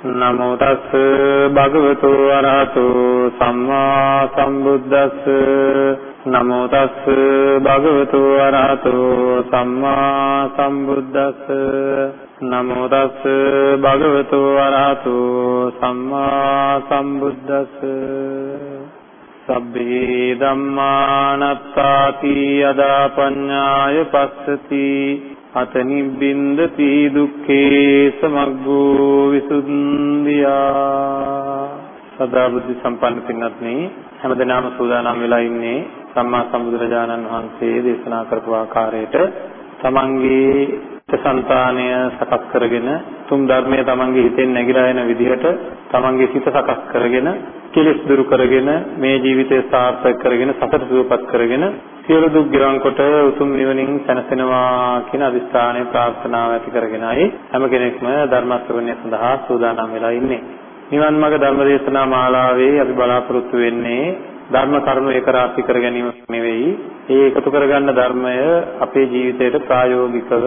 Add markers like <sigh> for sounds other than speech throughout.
නමෝ තස් භගවතු අරහතු සම්මා සම්බුද්දස්ස. නමෝ තස් භගවතු අරහතු සම්මා සම්බුද්දස්ස. නමෝ තස් භගවතු අරහතු සම්මා සම්බුද්දස්ස. සබ්බේ ධම්මානත්තාති යදා පඤ්ඤාය පස්සති. අත නිබ්බින්දති දුක්ඛේ සමග්ගෝ විසුද්ධියා. සදා බුද්ධ සම්පන්න පින්වත්නි හැමදෙනාම සූදානම් වෙලා ඉන්නේ සම්මා සම්බුදුරජාණන් වහන්සේ දේශනා කරපු ආකාරයට තමන්ගේ සංතානය සකස් කරගෙන තුම් ධර්මය තමන්ගේ හිතෙන් නැగిලා එන විදිහට තමන්ගේ සිත සකස් කරගෙන කෙලෙස් දුරු කරගෙන මේ ජීවිතය සාර්ථක කරගෙන සතර සුවපත් කරගෙන සියලු දුක් ගෙවන් කොට උතුම් නිවනින් සැනසෙනවා කියන අදිස්ථානය ප්‍රාර්ථනාව ඇති කරගෙනයි හැම කෙනෙක්ම ධර්ම ශ්‍රවණය සඳහා සූදානම් වෙලා ඉන්නේ. නිවන් මාර්ග ධර්ම දේශනා මාලාවේ අපි බලාපොරොත්තු වෙන්නේ ධර්ම කරුණු එක රාශී කර ගැනීම නෙවෙයි. ඒ එකතු කරගන්න ධර්මය අපේ ජීවිතයට ප්‍රායෝගිකව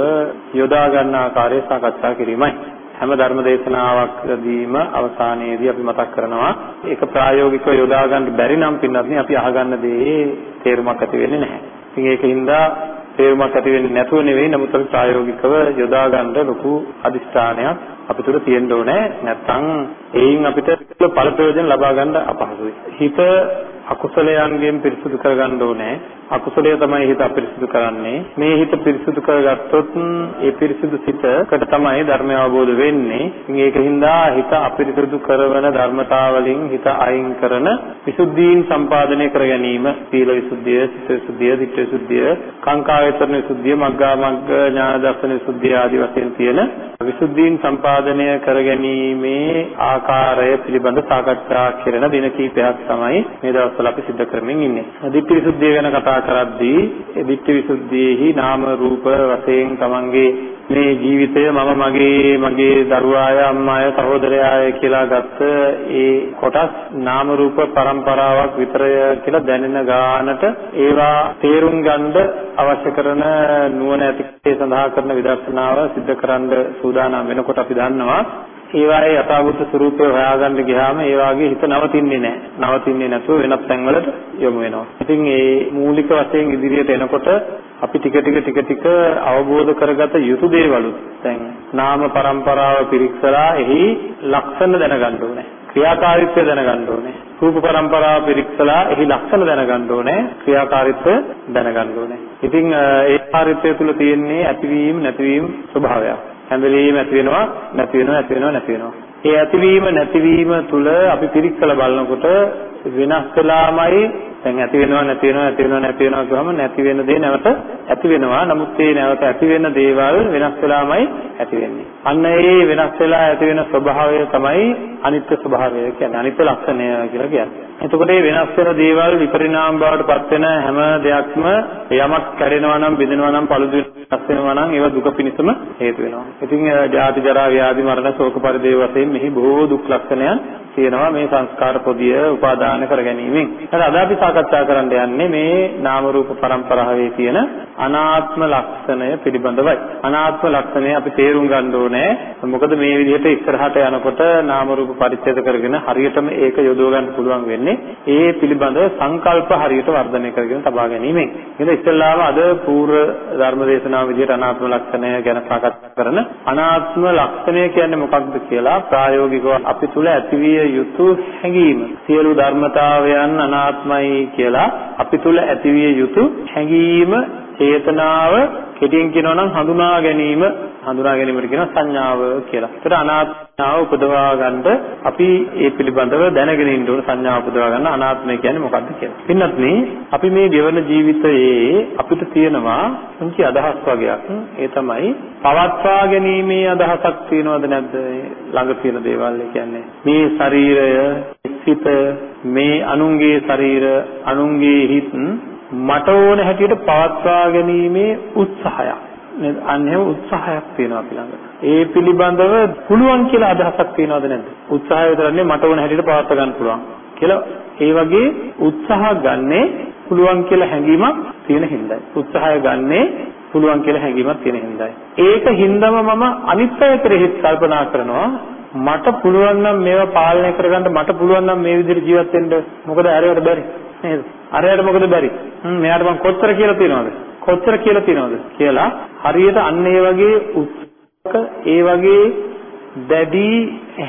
යොදා ගන්න ආකාරය සාකච්ඡා කිරීමයි. හැම ධර්ම දේශනාවකදීම අවසානයේදී අපි මතක් කරනවා ඒක ප්‍රායෝගිකව යොදා ගන්න බැරි නම් පින්නත් අපි අහගන්න දේ තේරුමක් ඇති වෙන්නේ නැහැ. ඉතින් ඒකින්ද තේරුමක් ඇති වෙන්නේ නැතුව නෙවෙයි නමුත් අපි ප්‍රායෝගිකව යොදා ගන්න ලොකු අදිස්ථානයක් අපි තුල තියෙන්න ඕනේ. නැත්නම් ඒයින් අපිට ඵල ප්‍රයෝජන ලබා ගන්න අපහසුයි. හිත අකුසලයන්ගෙන් පිරිසුදු කරගන්න ඕනේ. අකුසලය තමයි හිත අපිරිසුදු කරන්නේ. මේ හිත පිරිසුදු කරගත්තොත් ඒ පිරිසුදු සිතකට තමයි ධර්මය අවබෝධ වෙන්නේ. ඉතින් ඒකින්ද හිත අපිරිසුදු කරන ධර්මතාවලින් හිත අයින් කරන විසුද්ධීන් සම්පාදනය කර ගැනීම. සීල විසුද්ධිය, චිත්ත විසුද්ධිය, ධිට්ඨි විසුද්ධිය, කාංකා වේතරණ විසුද්ධිය, මග්ගා මග්ග ඥාන දර්ශන විසුද්ධිය ආදී වශයෙන් තියෙන විසුද්ධීන් සම්පාදනය කර ගැනීමේ ආකාරය පිළිබඳ සාකච්ඡා කරන දින කිහිපයක් තමයි මේ දවස්වල අපි සිදු කරමින් ඉන්නේ. ධිට්ඨි විසුද්ධිය ගැන කතා කරද්දී ඒ ධිට්ඨි විසුද්ධියේහි නාම රූප වශයෙන් තමන්ගේ මේ ජීවිතය මම මගේ මගේ දරුවාය අම්මාය සහෝදරයාය කියලා ගත්ත ඒ කොටස් නාම රූප પરම්පරාවක් විතරය කියලා දැනෙන ගානට ඒවා තේරුම් ගන්න අවශ්‍ය කරන නුවණ ඇති සඳහා කරන විදර්ශනාව සිද්ධ කරන්න සූදානම් වෙනකොට අපි දන්නවා ඒවායේ යථාභූත ස්වરૂපය හොයාගන්න ගියාම ඒ වාගේ හිත නවතින්නේ නැහැ. නවතින්නේ නැතුව වෙනත් තැන්වලට යොමු වෙනවා. ඉතින් ඒ මූලික වශයෙන් ඉදිරියට එනකොට අපි ටික ටික ටික ටික අවබෝධ කරගත යුතු දේවලුත් දැන් නාම પરම්පරාව පිරික්සලා එහි ලක්ෂණ දැනගන්න ඕනේ. ක්‍රියාකාරීත්වය දැනගන්න ඕනේ. රූප પરම්පරාව පිරික්සලා එහි ලක්ෂණ දැනගන්න ඕනේ. ක්‍රියාකාරීත්වය දැනගන්න ඕනේ. ඉතින් ඒ කාර්යත්වය තුල තියෙන්නේ ඇතිවීම නැතිවීම ස්වභාවයක්. හැම වෙලෙම ඇති වෙනවා නැති වෙනවා ඇති වෙනවා නැති වෙනවා. ඒ ඇතිවීම නැතිවීම තුල අපි පිරික්සලා බලනකොට වෙනස් වෙලාමයි දැන් ඇති වෙනවා නැති වෙනවා ඇති වෙනවා නැති වෙනවා කියවම නැති වෙන දේ නැවත ඇති වෙනවා. නමුත් ඒ නැවත ඇති වෙන දේවල් වෙනස් වෙලාමයි ඇති වෙන්නේ. අන්න ඒ වෙනස් වෙලා ඇති වෙන ස්වභාවය තමයි අනිත්‍ය ස්වභාවය කියන්නේ. අනිත්‍ය ලක්ෂණය කියලා කියන්නේ. එතකොට මේ වෙනස් වෙන දේවල් විපරිණාම බවට පත් වෙන හැම දෙයක්ම යමක් කැඩෙනවා නම් බිඳෙනවා නම් පළුදු වෙනස් වෙනවා නම් ඒවා දුක පිණිසම හේතු වෙනවා. ඉතින් ජාති ජරා ව්‍යාධි මරණ ශෝක පරිදේව වශයෙන් මෙහි බොහෝ දුක් ලක්ෂණයන් තියෙනවා මේ සංස්කාර පොදිය උපාදාන කර ගැනීමෙන්. ඊට අද අපි සාකච්ඡා කරන්න යන්නේ මේ නාම රූප પરම්පරාවේ තියෙන අනාත්ම ලක්ෂණය පිළිබඳවයි. අනාත්ම ලක්ෂණය අපි තේරුම් ගන්න ඕනේ. මොකද මේ විදිහට ඉස්සරහට යනකොට නාම රූප පරිච්ඡේද කරගෙන හරියටම ඒක යොදව ගන්න පුළුවන් වෙන්නේ ඒ පිළිබඳ සංකල්ප හරියට වර්ධනය කරගෙන තබා ගැනීමෙන්. එහෙනම් ඉස්සෙල්ලාම අද පූර්ව ධර්ම දේශනාව විදිහට අනාත්ම ලක්ෂණය ගැන සාකච්ඡා කරන අනාත්ම ලක්ෂණය කියන්නේ මොකක්ද කියලා ප්‍රායෝගිකව අපි තුල ඇතිවිය යුතු හැඟීම. සියලු ධර්මතාවයන් අනාත්මයි කියලා අපි තුල ඇතිවිය යුතු හැඟීම චේතනාව කෙටියෙන් කියනවා නම් හඳුනා ගැනීම හඳුනා ගැනීමට කියනවා සංඥාව කියලා. ඒතර අනාත්මාව උපදවා ගන්නට අපි ඒ පිළිබඳව දැනගෙන ඉන්න ඕන සංඥාව උපදවා ගන්න අනාත්මය කියන්නේ මොකක්ද කියලා. පින්නත් අපි මේ ගෙවන ජීවිතයේ අපිට තියෙනවා පුංචි අදහස් වගේක්. ඒ තමයි පවත්වා ගැනීමේ අදහසක් තියෙනවද නැද්ද? ළඟ තියෙන දේවල් කියන්නේ මේ ශරීරය, සිත, මේ අනුන්ගේ ශරීර, අනුන්ගේ හිත් මට ඕන හැටියට පවත්වා ගැනීමේ උත්සාහයක්. නේද? අන්න එහෙම උත්සාහයක් තියෙනවා අපි ළඟ. ඒ පිළිබඳව පුළුවන් කියලා අදහසක් තියෙනවද නැද්ද? උත්සාහය විතරනේ මට ඕන හැටියට පවත්වා ගන්න පුළුවන් කියලා. ඒ වගේ උත්සාහ ගන්නේ පුළුවන් කියලා හැඟීමක් තියෙන හින්දායි. උත්සාහය ගන්නේ පුළුවන් කියලා හැඟීමක් තියෙන හින්දායි. ඒක හින්දාම මම අනිත් අය කෙරෙහිත් කල්පනා කරනවා. මට පුළුවන් නම් මේවා පාලනය කරගන්න මට පුළුවන් නම් මේ විදිහට ජීවත් වෙන්න. මොකද අරයට බැරි. නේද? අරයට මොකද බැරි? හ්ම් මෙයාට මං කොච්චර කියලා තියනවද? කොච්චර කියලා තියනවද කියලා හරියට අන්න ඒ වගේ උත්සක ඒ වගේ දැඩි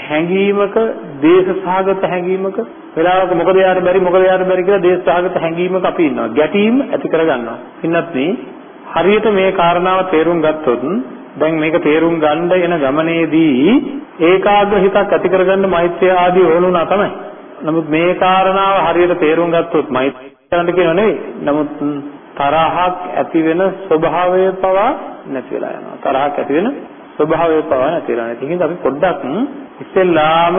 හැඟීමක දේශසහගත හැඟීමක වෙලාවක මොකද යාට බැරි මොකද යාට බැරි කියලා දේශසහගත හැඟීමක අපි ඉන්නවා. ගැටීම් ඇති කරගන්නවා. ඉන්නත් මේ හරියට මේ කාරණාව තේරුම් ගත්තොත් දැන් මේක තේරුම් ගන්න එන ගමනේදී ඒකාග්‍ර හිතක් ඇති කරගන්න මෛත්‍රිය ආදී ඕනුණා තමයි. නමුත් මේ කාරණාව හරියට තේරුම් ගත්තොත් මෛත්‍රී කරන්න කියව නෙවෙයි. නමුත් තරහක් ඇති වෙන ස්වභාවය පවා නැති වෙලා යනවා. තරහක් ඇති වෙන ස්වභාවය පවා නැති වෙලා යනවා. ඒකින්ද අපි පොඩ්ඩක් ඉස්සෙල්ලාම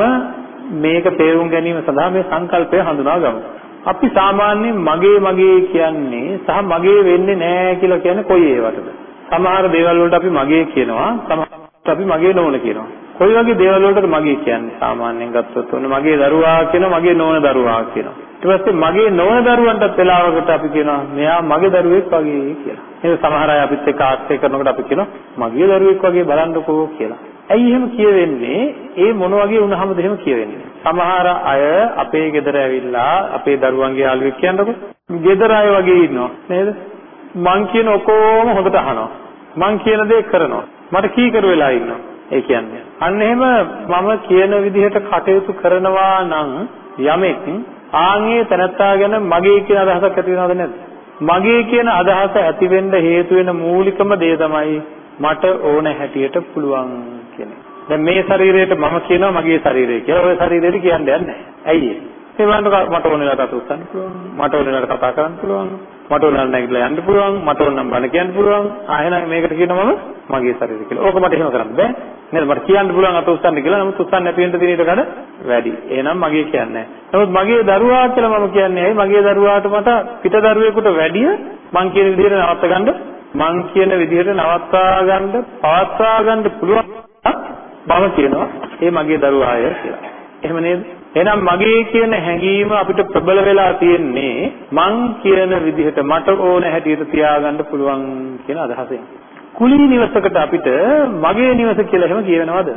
මේක තේරුම් ගැනීම සඳහා මේ සංකල්පය හඳුනා ගමු. අපි සාමාන්‍යයෙන් මගේ මගේ කියන්නේ සහ මගේ වෙන්නේ නැහැ කියලා කියන්නේ කොයි ඒවටද? සමහර දේවල් වලට අපි මගේ කියනවා, සමහරට අපි මගේ නොවන කියනවා. කොයි වගේ දේවල් වලටද මගේ කියන්නේ සාමාන්‍යයෙන් ගත්තොත්. ඔන්න මගේ දරුවා කියනවා මගේ නොවන දරුවා කියනවා. ඊට පස්සේ මගේ නොවන දරුවන්ටත් වෙලාවකට අපි කියනවා මෙයා මගේ දරුවෙක් වගේ කියලා. එහෙනම් සමහර අය අපිත් එක්ක ආශ්‍රය කරනකොට අපි කියනවා මගේ දරුවෙක් වගේ බලන්නකෝ කියලා. ඇයි එහෙම කියවෙන්නේ? ඒ මොන වගේ වුණාමද එහෙම කියවෙන්නේ? සමහර අය අපේ ගෙදර ඇවිල්ලා අපේ දරුවන්ගේ යාළුවෙක් කියනකො ගෙදර අය වගේ ඉන්නවා. නේද? මං කියන ඔකෝම හොඳට අහනවා. මං කියන දේ කරනවා. මට කීකරු වෙලා ඉන්නවා. ඒ කියන්නේ. අන්න එහෙම මම කියන විදිහට කටයුතු කරනවා නම් යමෙක් ආන්ගේ තනත්තා ගැන මගේ කියන අදහසක් ඇති වෙනවද නැද්ද? මගේ කියන අදහස ඇති වෙන්න හේතු වෙන මූලිකම දේ තමයි මට ඕන හැටියට පුළුවන් කියන එක. දැන් මේ ශරීරයට මම කියනවා මගේ ශරීරය කියලා. ඔය ශරීරයට කියන්න යන්නේ නැහැ. ඇයි ඒ? ඒ වන්ට මට ඕන වෙලාවට අත උස්සන්න පුළුවන්. මට ඕන වෙලාවට කතා කරන්න පුළුවන්. මට ඕන නම් නැගිටලා යන්න පුළුවන්. මට ඕන නම් බණ කියන්න පුළුවන්. ආ එහෙනම් මේකට කියනවා මම මගේ ශරීරය කියලා. ඕක මට එහෙම කරන්න බෑ. නේද? මට කියන්න පුළුවන් අත උස්සන්න කියලා. නමුත් උස්සන්න නැති වෙන්න තියෙන ඊට වඩා වැඩි. එහෙනම් මගේ කියන්නේ නැහැ. නමුත් මගේ දරුවා කියලා මම කියන්නේ ඇයි? මගේ දරුවාට මට පිට දරුවෙකුට වැඩිය මං කියන විදිහට නවත්ත ගන්න මං කියන විදිහට නවත්තා ගන්න පවත්වා ගන්න පුළුවන් බව කියනවා. ඒ මගේ දරුවාය කියලා. එහෙම නේද? එහෙනම් මගේ කියන හැඟීම අපිට ප්‍රබල වෙලා තියෙන්නේ මං කියන විදිහට මට ඕන හැටියට තියාගන්න පුළුවන් කියන අදහසෙන්. කුලී නිවසකට අපිට මගේ නිවස කියලා එහෙම කියවෙනවද?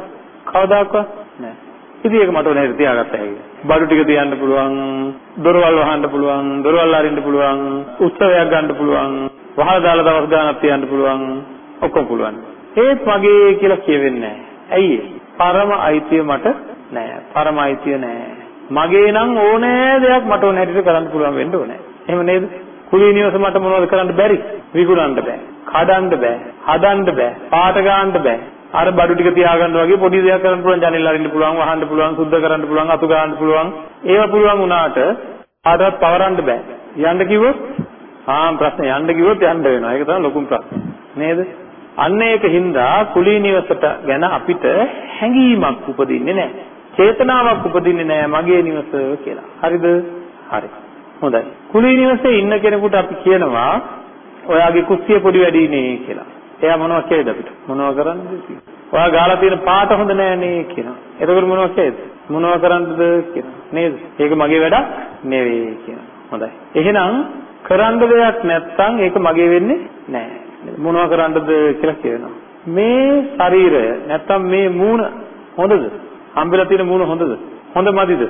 කවදාකවත් නැහැ. ඉතින් ඒක මට ඕන හැටියට තියාගත්ත හැකියි. බඩු ටික තියන්න පුළුවන්, දොරවල් වහන්න පුළුවන්, දොරවල් අරින්න පුළුවන්, උත්සවයක් ගන්න පුළුවන්, වහලා දාලා දවස් ගානක් තියන්න පුළුවන්, ඔක්කොම පුළුවන්. ඒත් මගේ කියලා කියවෙන්නේ නැහැ. ඇයි පරම අයිතිය මට නෑ. පරම අයිතිය නෑ. මගේ නම් ඕනෑ දෙයක් මට ඕන හැටියට කරන්න පුළුවන් වෙන්න ඕනේ. එහෙම නේද? කුලී නිවස මට මොනවද කරන්න බැරි? විකුණන්න බෑ. කඩන්න බෑ. හදන්න බෑ. පාට ගන්න බෑ. අර බඩු ටික තියාගන්න වගේ පොඩි දෙයක් කරන්න පුළුවන් ජනෙල් අරින්න පුළුවන් වහන්න පුළුවන් සුද්ධ කරන්න පුළුවන් අතු ගන්න පුළුවන් ඒව පුළුවන් වුණාට ආදවත් පවරන්න බෑ යන්න කිව්වොත් ආ ප්‍රශ්න යන්න කිව්වොත් යන්න වෙනවා ඒක තමයි ලොකුම ප්‍රශ්නේ නේද අන්න ඒක හින්දා කුලී නිවසට ගැන අපිට හැඟීමක් උපදින්නේ නැහැ චේතනාවක් උපදින්නේ නැහැ මගේ නිවස කියලා. හරිද? හරි. හොඳයි. කුලී නිවසේ ඉන්න කෙනෙකුට අපි කියනවා ඔයාගේ කුස්සිය පොඩි වැඩි නේ කියලා. එයා මොනවද කියයිද අපිට? මොනව කරන්නද? ඔයා ගාලා තියෙන පාට හොඳ නෑ නේ කියනවා. එතකොට මොනව කියයිද? මොනව කරන්නද කියනවා. නේද? ඒක මගේ වැඩක් නෙවෙයි කියනවා. හොඳයි. එහෙනම් කරන්න දෙයක් නැත්තම් ඒක මගේ වෙන්නේ නෑ. මොනව කරන්නද කියලා කියනවා. මේ ශරීරය නැත්තම් මේ මූණ හොඳද? හම්බෙලා තියෙන මූණ හොඳද? හොඳ මදිද?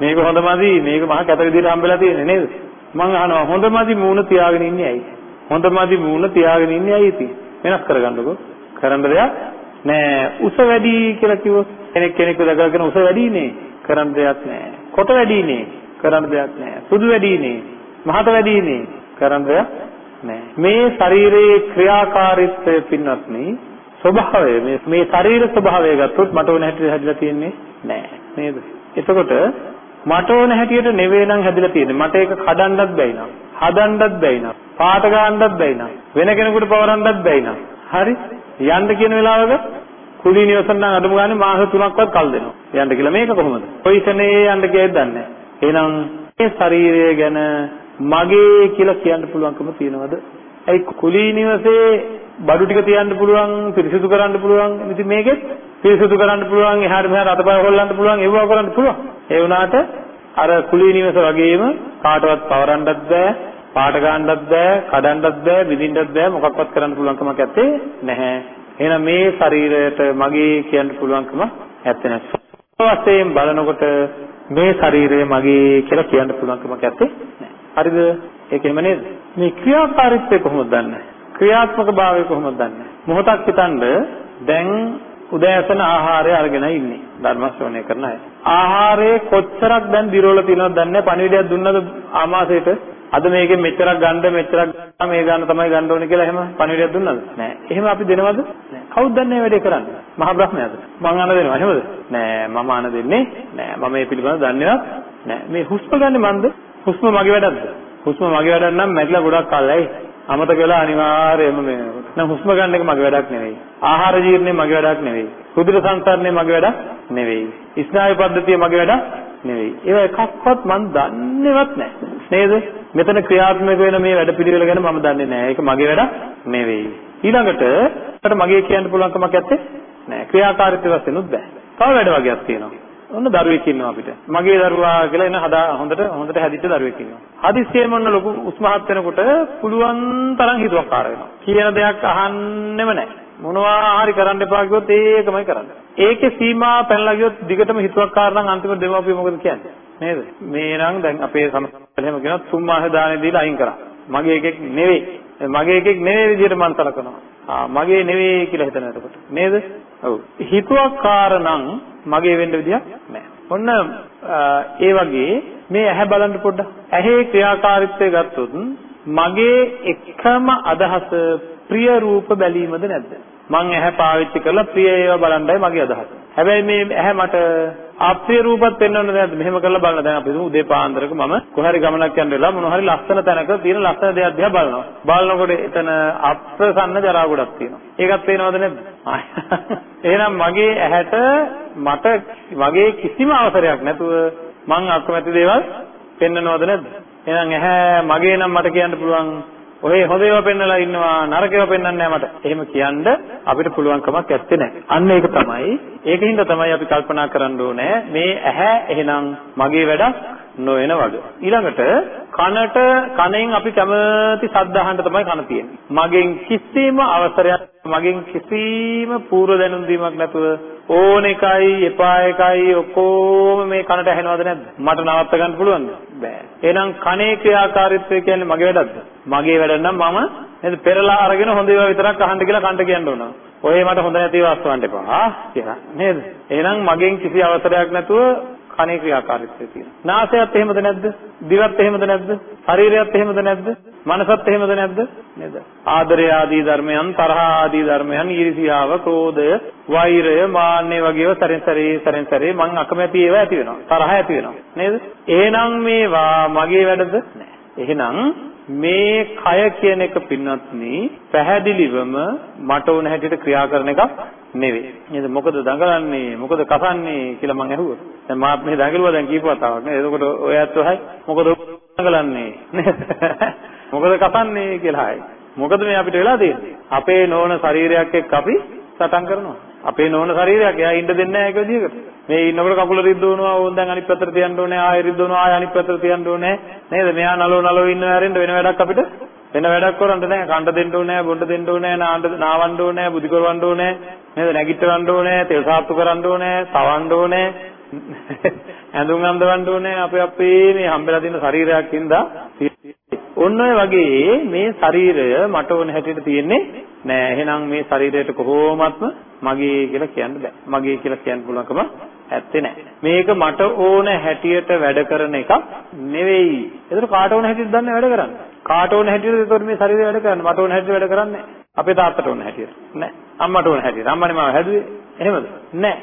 මේක හොඳ මදි මේක මහා කැත විදිහට හම්බෙලා තියෙන්නේ නේද? මං අහනවා හොඳ මදි මූණ තියාගෙන ඉන්නේ ඇයි? හොඳ මදි මූණ තියාගෙන ඉන්නේ ඇයි ඉතින්? වෙනස් කරගන්නකෝ. කරන්න දෙයක් නෑ. උස වැඩි කියලා කිව්වොත් කෙනෙක් කෙනෙක්ව දකගෙන උස වැඩි නේ. කරන්න දෙයක් නෑ. කොට වැඩි නේ. කරන්න දෙයක් නෑ. සුදු වැඩි නේ. මහත වැඩි නේ. කරන්න දෙයක් නෑ. මේ ශරීරයේ ක්‍රියාකාරීත්වය පින්වත්නි ස්වභාවය මේ මේ ශරීර ස්වභාවය ගත්තොත් මට ඕන හැටියට හැදිලා තියෙන්නේ නෑ නේද? එතකොට මට ඕන හැටියට නෙවෙයි නම් හැදිලා තියෙන්නේ. මට ඒක කඩන්නත් බැයි නං. හදන්නත් බැයි නං. පාට ගන්නත් බැයි නං. වෙන කෙනෙකුට පවරන්නත් බැයි නං. හරි? යන්න කියන වෙලාවක කුලී නිවසන් නම් අඩුම ගානේ මාස 3ක්වත් කල් දෙනවා. යන්න කියලා මේක කොහොමද? කොයිසනේ යන්න කියයිද දන්නේ නැහැ. එහෙනම් මේ ශරීරය ගැන මගේ කියලා කියන්න පුළුවන්කම තියනවද? ඒ කුලී නිවසේ බඩු ටික තියන්න පුළුවන්, පිරිසිදු කරන්න පුළුවන්. ඉතින් මේකෙත් පිරිසිදු කරන්න පුළුවන්, එහාට මෙහාට අතපය හොල්ලන්න පුළුවන්, ඒව කරන්න පුළුවන්. ඒ වුණාට අර කුලී නිවස වගේම කාටවත් පවරන්නත් බෑ, පාට ගන්නත් බෑ, කඩන්නත් බෑ, විඳින්නත් බෑ, මොකක්වත් කරන්න පුළුවන්කමක් නැත්තේ නැහැ. එහෙනම් මේ ශරීරයට මගේ කියන්න පුළුවන්කම නැත්තේ නැහැ. වශයෙන් බලනකොට මේ ශරීරය මගේ කියලා කියන්න පුළුවන්කමක් නැත්තේ නැහැ. හරිද? ඒකෙම නේද? මේ ක්‍රියාකාරීත්වය කොහොමද දන්නේ? ක්‍රියාත්මක භාවය කොහොමද දන්නේ? මොහොතක් හිතන්න දැන් උදෑසන ආහාරය අරගෙන ඉන්නේ ධර්ම ශ්‍රවණය කරන අය. ආහාරයේ කොච්චරක් දැන් දිරවල තියෙනවද දන්නේ නැහැ. පණිවිඩයක් දුන්නද ආමාශයට අද මේකෙන් මෙච්චරක් ගන්න මෙච්චරක් මේ ගන්න තමයි ගන්න ඕනේ කියලා එහෙම පණිවිඩයක් දුන්නද? නෑ. එහෙම අපි දෙනවද? නෑ. කවුද දන්නේ වැඩේ කරන්නේ? මහා බ්‍රහ්මයාද? මං අන දෙනවා එහෙමද? නෑ මම අන දෙන්නේ නෑ. මම මේ පිළිබඳව දන්නේවත් නෑ. මේ හුස්ම ගන්න මන්ද? හුස්ම මගේ වැඩක්ද? හුස්ම මගේ වැඩක් නම් මැරිලා ගොඩක් කල් ඇයි? අමතක වෙලා අනිවාර්යයෙන්ම මේ නම් හුස්ම ගන්න එක මගේ වැඩක් නෙවෙයි. ආහාර ජීර්ණය මගේ වැඩක් නෙවෙයි. කුධිර සංසරණය මගේ වැඩක් නෙවෙයි. ස්නායු පද්ධතිය මගේ වැඩක් නෙවෙයි. ඒවා එකක්වත් මන් දන්නේවත් නැහැ. නේද? මෙතන ක්‍රියාත්මක වෙන මේ වැඩ පිළිවෙල ගැන මම දන්නේ නැහැ. ඒක මගේ වැඩක් නෙවෙයි. ඊළඟට අපිට මගේ කියන්න පුළුවන් කමක් නැත්තේ නෑ. ක්‍රියාකාරීත්වය වශයෙන් උත් බෑ. තව වැඩ වගේක් තියෙනවා. ඔන්න දරුවෙක් ඉන්නවා අපිට. මගේ දරුවා කියලා එන හදා හොඳට හොඳට හැදිච්ච දරුවෙක් ඉන්නවා. හදිස්සියෙම ඔන්න ලොකු උස්මහත් වෙනකොට පුළුවන් තරම් හිතුවක්කාර වෙනවා. කියන දෙයක් අහන්නෙම නැහැ. මොනවා හරි කරන්න එපා කිව්වොත් ඒකමයි කරන්නේ. ඒකේ සීමා පැනලා ගියොත් දිගටම හිතුවක්කාර නම් අන්තිම දෙමාපිය මොකද කියන්නේ? නේද? මේ නම් දැන් අපේ සමස්තවල එහෙම කියනවා තුන් මාස දානේ දීලා අයින් කරා. මගේ එකෙක් නෙවෙයි. මගේ එකෙක් නෙවෙයි විදිහට මම සලකනවා. ආ මගේ නෙවෙයි කියලා හිතන එතකොට. නේද? ඔව්. හිතුවක්කාර නම් මගේ වෙන්න විදියක් නැහැ. ඔන්න ඒ වගේ මේ ඇහැ බලන්න පොඩ්ඩක්. ඇහි ක්‍රියාකාරීත්වය ගත්තොත් මගේ එකම අදහස ප්‍රිය රූප බැලීමද නැද්ද? මං ඇහැ පාවිච්චි කරලා ප්‍රිය ඒවා බලන්නයි මගේ අදහස. හැබැයි මේ ඇහැ මට අප්‍රිය රූපත් පෙන්වන්න දැන් මෙහෙම කරලා බලන්න දැන් අපි උදේ පාන්දරක මම කොහරි ගමනක් යන්න වෙලා මොන හරි ලස්සන තැනක තියෙන ලස්සන දෙයක් දිහා බලනවා. බලනකොට එතන අප්‍රසන්න ජරා ගොඩක් තියෙනවා. ඒකත් පේනවද නැද්ද? <laughs> එහෙනම් මගේ ඇහැට මට මගේ කිසිම අවසරයක් නැතුව මං අකමැති දේවල් පෙන්වනවද නැද්ද? එහෙනම් ඇහැ මගේ නම් මට කියන්න පුළුවන් ඔය හොඳ ඒවා පෙන්වලා ඉන්නවා නරක ඒවා පෙන්වන්නේ නැහැ මට. එහෙම කියන්න අපිට පුළුවන් කමක් ඇත්තේ නැහැ. අන්න ඒක තමයි. ඒකින්ද තමයි අපි කල්පනා කරන්න ඕනේ මේ ඇහැ එහෙනම් මගේ වැඩක් නොවන වගේ. ඊළඟට කනට කනෙන් අපි කැමති ශබ්ද අහන්න තමයි කන තියෙන්නේ. මගෙන් කිසිම අවසරයක් මගෙන් කිසිම පූර්ව දැනුම් දීමක් නැතුව ඕන එකයි එපා එකයි ඔක්කොම මේ කනට ඇහෙනවද නැද්ද? මට නවත්ත ගන්න පුළුවන්ද? බෑ. එහෙනම් කනේ ක්‍රියාකාරීත්වය කියන්නේ මගේ වැඩක්ද? මගේ වැඩ නම් මම නේද පෙරලා අරගෙන හොඳ ඒවා විතරක් අහන්න කියලා කන්ට කියන්න ඕන. ඔය මට හොඳ නැති ඒවා අස්වන්න එපා. කියලා නේද? එහෙනම් මගෙන් කිසි අවසරයක් නැතුව කනේ ක්‍රියාකාරීත්වය තියෙනවා. නාසයත් එහෙමද නැද්ද? දිවත් එහෙමද නැද්ද? ශරීරයත් එහෙමද නැද්ද? මනසත් එහෙමද නැද්ද? නේද? ආදරය ආදී ධර්මයන්, තරහ ආදී ධර්මයන්, ඊර්ෂියාව, ක්‍රෝධය, වෛරය, මාන්නය වගේව සැරෙන් සැරේ සැරෙන් සැරේ මං අකමැති ඒවා ඇති වෙනවා. තරහ ඇති වෙනවා. නේද? එහෙනම් මේවා මගේ වැඩද? නෑ. එහෙනම් මේ කය කියන එක පින්වත්නි පැහැදිලිවම මට ඕන හැටියට ක්‍රියා කරන එකක් නෙවෙයි. නේද? මොකද දඟලන්නේ? මොකද කසන්නේ කියලා මං ඇහුවා. දැන් මාත් මේ දඟලුවා දැන් කීප වතාවක් නේද? එතකොට ඔයත් ඔහයි මොකද දඟලන්නේ? නේද? මොකද කසන්නේ කියලා හයි. මොකද මේ අපිට වෙලා තියෙන්නේ? අපේ නෝන ශරීරයක් එක්ක අපි සටන් කරනවා. අපේ නෝන ශරීරයක් එයා ඉන්න දෙන්නේ නැහැ ඒක විදිහකට. මේ ඉන්නකොට කකුල රිද්දවනවා ඕන් දැන් අනිත් පැත්තට තියන්න ඕනේ ආයෙ රිද්දවනවා ආයෙ අනිත් පැත්තට තියන්න ඕනේ නේද? මෙයා නලෝ නලෝ ඉන්න හැරෙන්න වෙන වැඩක් අපිට වෙන වැඩක් කරන්න නැහැ. කන්න දෙන්න ඕනේ, බොන්න දෙන්න ඕනේ, නාන්න නාවන්න ඕනේ, බුදි කරවන්න ඕනේ, නේද? නැගිටවන්න ඕනේ, තෙල් සාප්පු කරන්න ඕනේ, තවන්න ඕනේ. <laughs> ඇඳුම් අඳවන්න ඕනේ. අපේ අපේ මේ හම්බෙලා තියෙන ශරීරයක් ඉඳලා ඔන්න ඔය වගේ මේ ශරීරය මට ඕන හැටියට තියෙන්නේ නෑ. එහෙනම් මේ ශරීරයට කොහොමත්ම මගේ කියලා කියන්න බෑ. මගේ කියලා කියන්න පුළුවන්කම ඇත්තේ නෑ. මේක මට ඕන හැටියට වැඩ කරන එකක් නෙවෙයි. ඒතර කාට ඕන හැටියට දන්නේ වැඩ කරන්නේ? කාට ඕන හැටියට ඒතකොට මේ ශරීරය වැඩ කරන්නේ. මට ඕන හැටියට වැඩ කරන්නේ අපේ තාත්තට ඕන හැටියට. නෑ. අම්මට ඕන හැටියට. අම්මනේ මාව හැදුවේ. එහෙමද? නෑ.